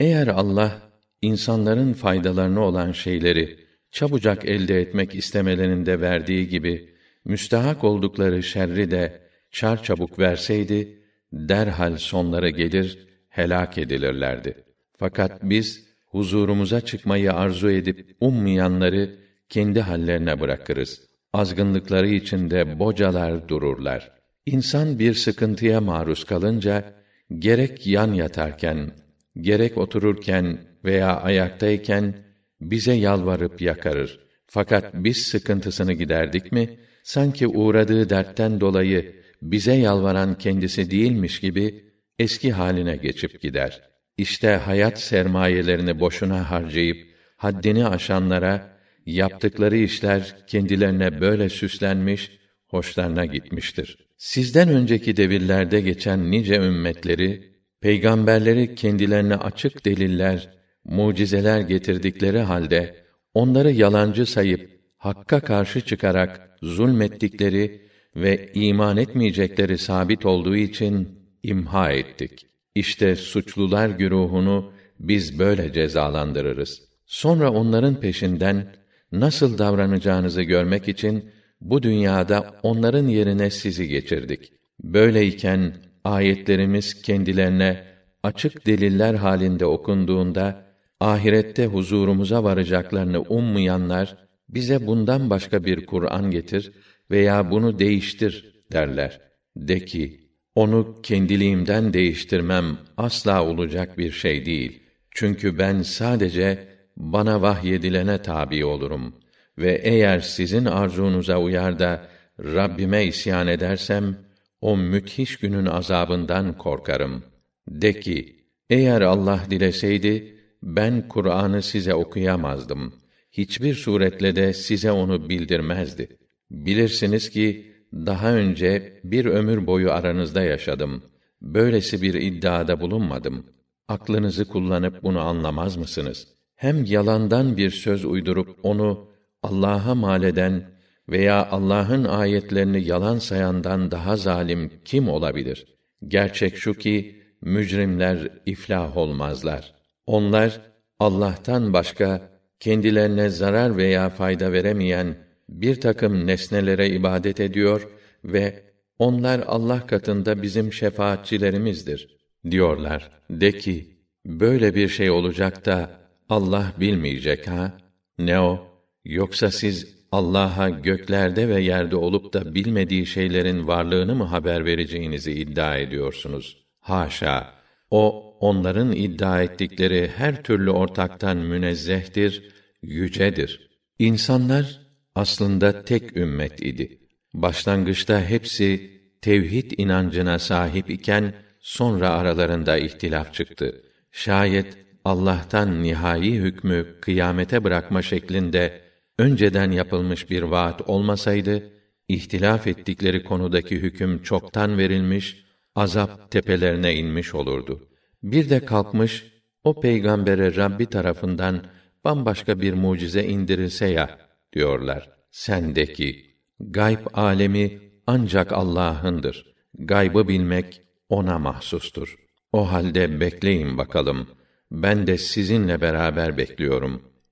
Eğer Allah insanların faydalarını olan şeyleri çabucak elde etmek istemelerinde verdiği gibi müstahak oldukları şerri de çar çabuk verseydi derhal sonları gelir helak edilirlerdi. Fakat biz huzurumuza çıkmayı arzu edip ummayanları kendi hallerine bırakırız. Azgınlıkları içinde bocalar dururlar. İnsan bir sıkıntıya maruz kalınca gerek yan yatarken, gerek otururken veya ayaktayken bize yalvarıp yakarır. Fakat biz sıkıntısını giderdik mi, sanki uğradığı dertten dolayı bize yalvaran kendisi değilmiş gibi eski haline geçip gider. İşte hayat sermayelerini boşuna harcayıp haddini aşanlara yaptıkları işler kendilerine böyle süslenmiş, hoşlarına gitmiştir. Sizden önceki devirlerde geçen nice ümmetleri peygamberleri kendilerine açık deliller, mucizeler getirdikleri halde onları yalancı sayıp hakka karşı çıkarak zulmettikleri ve iman etmeyecekleri sabit olduğu için imha ettik. İşte suçlular güruhunu biz böyle cezalandırırız. Sonra onların peşinden nasıl davranacağınızı görmek için bu dünyada onların yerine sizi geçirdik. Böyleyken ayetlerimiz kendilerine açık deliller halinde okunduğunda ahirette huzurumuza varacaklarını ummayanlar bize bundan başka bir Kur'an getir veya bunu değiştir derler. De ki, onu kendiliğimden değiştirmem asla olacak bir şey değil. Çünkü ben sadece bana vahyedilene tabi olurum ve eğer sizin arzunuza uyar da Rabbime isyan edersem o müthiş günün azabından korkarım. De ki, eğer Allah dileseydi ben Kur'an'ı size okuyamazdım. Hiçbir suretle de size onu bildirmezdi. Bilirsiniz ki daha önce bir ömür boyu aranızda yaşadım. Böylesi bir iddiada bulunmadım. Aklınızı kullanıp bunu anlamaz mısınız? Hem yalandan bir söz uydurup onu Allah'a mal eden veya Allah'ın ayetlerini yalan sayandan daha zalim kim olabilir? Gerçek şu ki mücrimler iflah olmazlar. Onlar Allah'tan başka kendilerine zarar veya fayda veremeyen bir takım nesnelere ibadet ediyor ve onlar Allah katında bizim şefaatçilerimizdir diyorlar. De ki, böyle bir şey olacak da Allah bilmeyecek ha? Ne o? Yoksa siz Allah'a göklerde ve yerde olup da bilmediği şeylerin varlığını mı haber vereceğinizi iddia ediyorsunuz? Haşa! O onların iddia ettikleri her türlü ortaktan münezzehtir, yücedir. İnsanlar aslında tek ümmet idi. Başlangıçta hepsi tevhid inancına sahip iken sonra aralarında ihtilaf çıktı. Şayet Allah'tan nihai hükmü kıyamete bırakma şeklinde önceden yapılmış bir vaat olmasaydı ihtilaf ettikleri konudaki hüküm çoktan verilmiş, azap tepelerine inmiş olurdu. Bir de kalkmış o peygambere Rabbi tarafından bambaşka bir mucize indirilse ya diyorlar. Sendeki gayb alemi ancak Allah'ındır. Gaybı bilmek ona mahsustur. O halde bekleyin bakalım. Ben de sizinle beraber bekliyorum.